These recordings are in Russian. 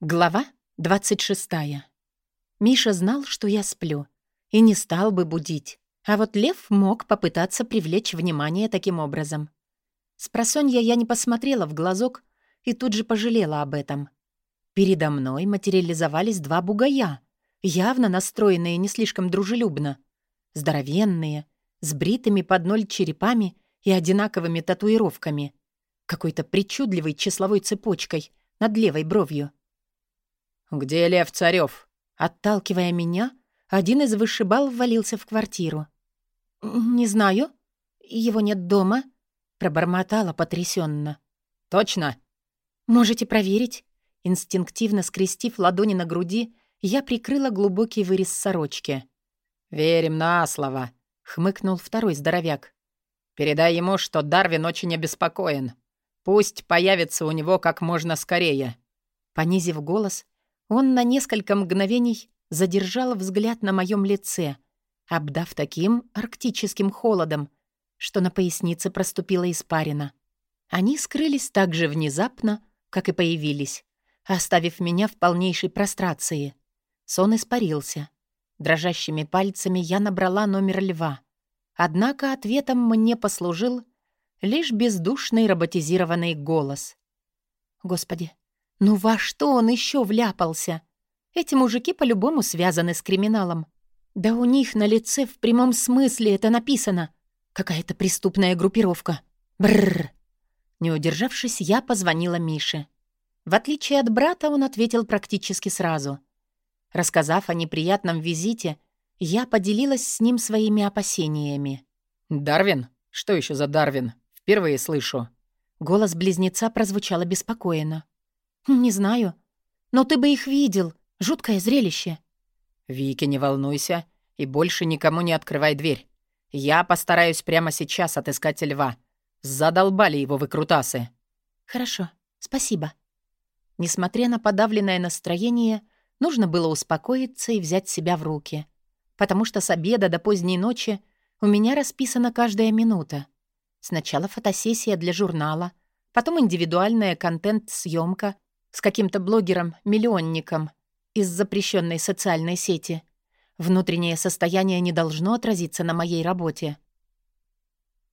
Глава 26. Миша знал, что я сплю, и не стал бы будить. А вот Лев мог попытаться привлечь внимание таким образом. С просонья я не посмотрела в глазок и тут же пожалела об этом. Передо мной материализовались два бугая, явно настроенные не слишком дружелюбно. Здоровенные, с бритыми под ноль черепами и одинаковыми татуировками. Какой-то причудливой числовой цепочкой над левой бровью — «Где Лев Царёв?» Отталкивая меня, один из вышибал ввалился в квартиру. «Не знаю. Его нет дома», — пробормотала потрясенно. «Точно?» «Можете проверить». Инстинктивно скрестив ладони на груди, я прикрыла глубокий вырез сорочки. «Верим на слово», — хмыкнул второй здоровяк. «Передай ему, что Дарвин очень обеспокоен. Пусть появится у него как можно скорее». Понизив голос, он на несколько мгновений задержал взгляд на моем лице, обдав таким арктическим холодом, что на пояснице проступила испарина. Они скрылись так же внезапно, как и появились, оставив меня в полнейшей прострации. Сон испарился. Дрожащими пальцами я набрала номер льва. Однако ответом мне послужил лишь бездушный роботизированный голос. «Господи, ну во что он еще вляпался? Эти мужики по-любому связаны с криминалом. Да у них на лице в прямом смысле это написано. Какая-то преступная группировка. Бррр. Не удержавшись, я позвонила Мише. В отличие от брата, он ответил практически сразу. Рассказав о неприятном визите, я поделилась с ним своими опасениями. «Дарвин? Что еще за Дарвин? Впервые слышу». Голос близнеца прозвучал обеспокоенно. «Не знаю. Но ты бы их видел. Жуткое зрелище». «Вики, не волнуйся и больше никому не открывай дверь. Я постараюсь прямо сейчас отыскать льва. Задолбали его выкрутасы». «Хорошо, спасибо». Несмотря на подавленное настроение, нужно было успокоиться и взять себя в руки. Потому что с обеда до поздней ночи у меня расписана каждая минута. Сначала фотосессия для журнала, потом индивидуальная контент-съемка — с каким-то блогером-миллионником из запрещенной социальной сети. Внутреннее состояние не должно отразиться на моей работе.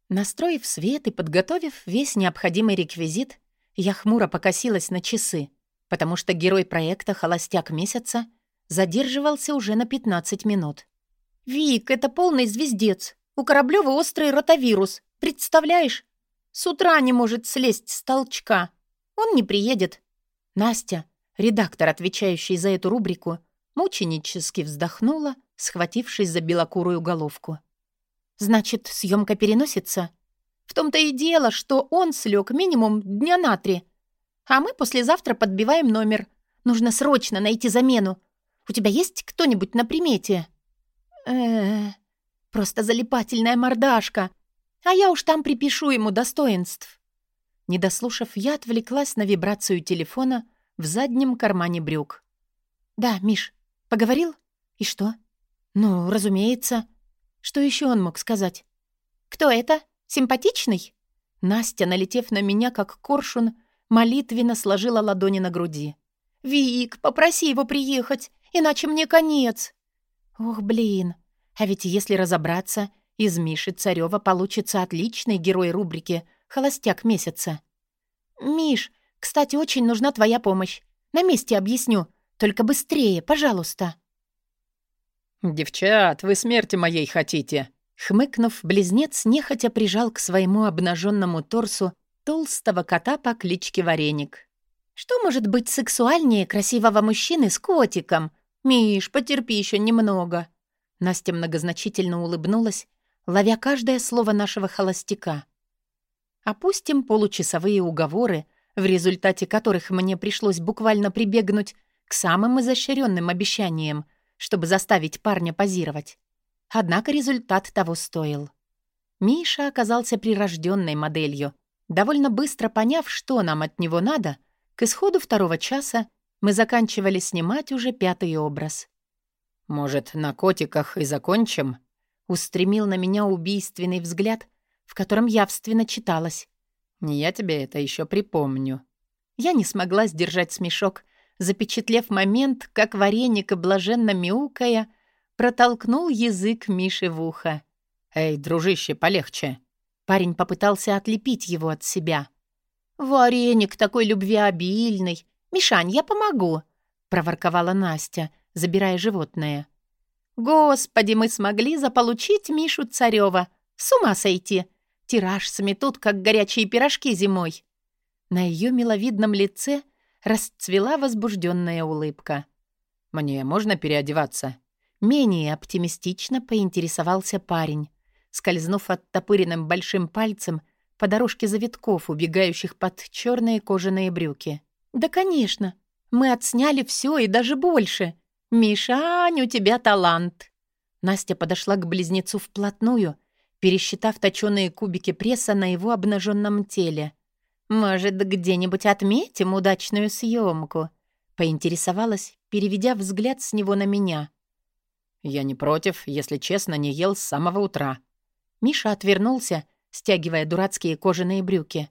Настроив свет и подготовив весь необходимый реквизит, я хмуро покосилась на часы, потому что герой проекта «Холостяк месяца» задерживался уже на 15 минут. «Вик, это полный звездец. У Кораблёва острый ротавирус. Представляешь? С утра не может слезть с толчка. Он не приедет. Настя, редактор, отвечающий за эту рубрику, мученически вздохнула, схватившись за белокурую головку. «Значит, съемка переносится? В том-то и дело, что он слег минимум дня на три. А мы послезавтра подбиваем номер. Нужно срочно найти замену. У тебя есть кто-нибудь на примете?» э просто залипательная мордашка. А я уж там припишу ему достоинств. Не дослушав, я отвлеклась на вибрацию телефона в заднем кармане брюк. «Да, Миш, поговорил? И что?» «Ну, разумеется. Что еще он мог сказать?» «Кто это? Симпатичный?» Настя, налетев на меня, как коршун, молитвенно сложила ладони на груди. «Вик, попроси его приехать, иначе мне конец!» «Ох, блин! А ведь если разобраться, из Миши Царёва получится отличный герой рубрики холостяк месяца. «Миш, кстати, очень нужна твоя помощь. На месте объясню. Только быстрее, пожалуйста». «Девчат, вы смерти моей хотите!» Хмыкнув, близнец нехотя прижал к своему обнаженному торсу толстого кота по кличке Вареник. «Что может быть сексуальнее красивого мужчины с котиком? Миш, потерпи еще немного». Настя многозначительно улыбнулась, ловя каждое слово нашего холостяка. Опустим получасовые уговоры, в результате которых мне пришлось буквально прибегнуть к самым изощренным обещаниям, чтобы заставить парня позировать. Однако результат того стоил. Миша оказался прирожденной моделью. Довольно быстро поняв, что нам от него надо, к исходу второго часа мы заканчивали снимать уже пятый образ. «Может, на котиках и закончим?» Устремил на меня убийственный взгляд, в котором явственно читалось. «Я тебе это еще припомню». Я не смогла сдержать смешок, запечатлев момент, как вареник, блаженно мяукая, протолкнул язык Миши в ухо. «Эй, дружище, полегче!» Парень попытался отлепить его от себя. «Вареник такой любвеобильный! Мишань, я помогу!» — проворковала Настя, забирая животное. «Господи, мы смогли заполучить Мишу Царёва! С ума сойти! Тираж сметут, как горячие пирожки зимой!» На ее миловидном лице расцвела возбужденная улыбка. «Мне можно переодеваться?» Менее оптимистично поинтересовался парень, скользнув оттопыренным большим пальцем по дорожке завитков, убегающих под черные кожаные брюки. «Да, конечно. Мы отсняли все и даже больше. Мишань, у тебя талант!» Настя подошла к близнецу вплотную, пересчитав точёные кубики пресса на его обнаженном теле. «Может, где-нибудь отметим удачную съемку?» — поинтересовалась, переведя взгляд с него на меня. «Я не против, если честно, не ел с самого утра». Миша отвернулся, стягивая дурацкие кожаные брюки.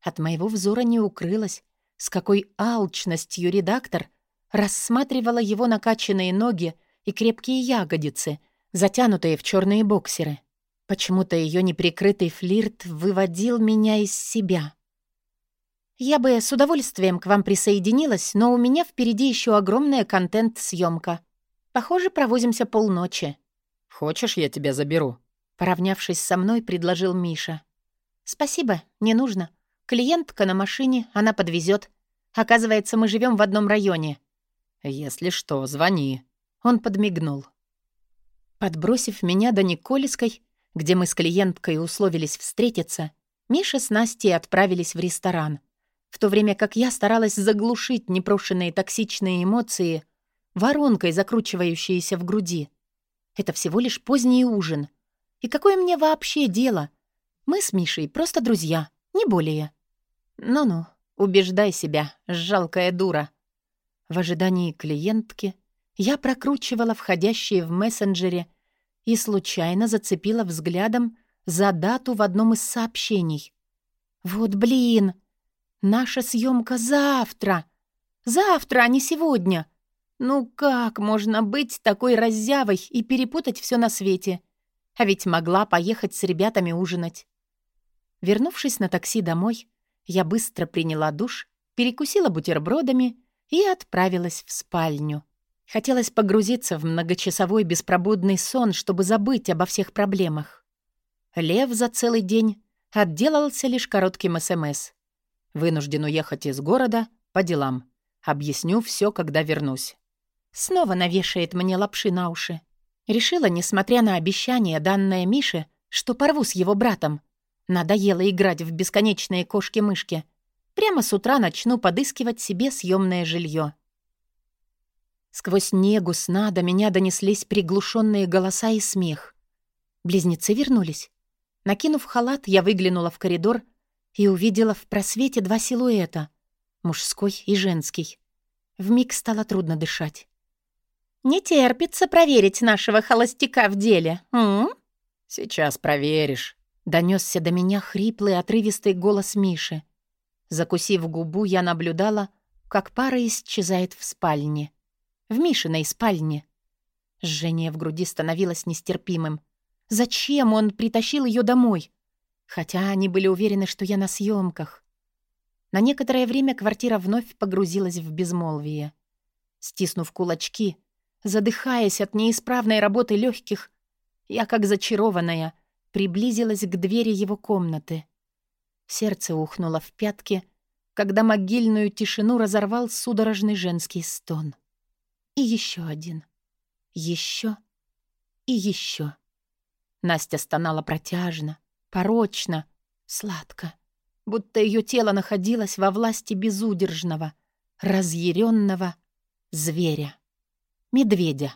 От моего взора не укрылось, с какой алчностью редактор рассматривала его накачанные ноги и крепкие ягодицы, затянутые в черные боксеры. Почему-то ее неприкрытый флирт выводил меня из себя. «Я бы с удовольствием к вам присоединилась, но у меня впереди еще огромная контент-съемка. Похоже, провозимся полночи». «Хочешь, я тебя заберу?» Поравнявшись со мной, предложил Миша. «Спасибо, не нужно. Клиентка на машине, она подвезет. Оказывается, мы живем в одном районе». «Если что, звони». Он подмигнул. Подбросив меня до Никольской, где мы с клиенткой условились встретиться, Миша с Настей отправились в ресторан, в то время как я старалась заглушить непрошенные токсичные эмоции воронкой, закручивающейся в груди. Это всего лишь поздний ужин. И какое мне вообще дело? Мы с Мишей просто друзья, не более. Ну-ну, убеждай себя, жалкая дура. В ожидании клиентки я прокручивала входящие в мессенджере и случайно зацепила взглядом за дату в одном из сообщений. Вот блин! Наша съемка завтра! Завтра, а не сегодня! Ну как можно быть такой раззявой и перепутать все на свете? А ведь могла поехать с ребятами ужинать. Вернувшись на такси домой, я быстро приняла душ, перекусила бутербродами и отправилась в спальню. Хотелось погрузиться в многочасовой беспробудный сон, чтобы забыть обо всех проблемах. Лев за целый день отделался лишь коротким СМС. «Вынужден уехать из города по делам. Объясню все, когда вернусь». Снова навешает мне лапши на уши. Решила, несмотря на обещание, данное Мише, что порву с его братом. Надоело играть в бесконечные кошки-мышки. Прямо с утра начну подыскивать себе съемное жилье. Сквозь негу сна до меня донеслись приглушенные голоса и смех. Близнецы вернулись. Накинув халат, я выглянула в коридор и увидела в просвете два силуэта — мужской и женский. Вмиг стало трудно дышать. «Не терпится проверить нашего холостяка в деле, м?» «Сейчас проверишь», — донесся до меня хриплый, отрывистый голос Миши. Закусив губу, я наблюдала, как пара исчезает в спальне. В Мишиной спальне. Жжение в груди становилось нестерпимым. Зачем он притащил ее домой? Хотя они были уверены, что я на съемках. На некоторое время квартира вновь погрузилась в безмолвие. Стиснув кулачки, Задыхаясь от неисправной работы легких, я, как зачарованная, приблизилась к двери его комнаты. Сердце ухнуло в пятки, когда могильную тишину разорвал судорожный женский стон. И еще один. Еще и еще. Настя стонала протяжно, порочно, сладко, будто ее тело находилось во власти безудержного, разъяренного зверя медведя.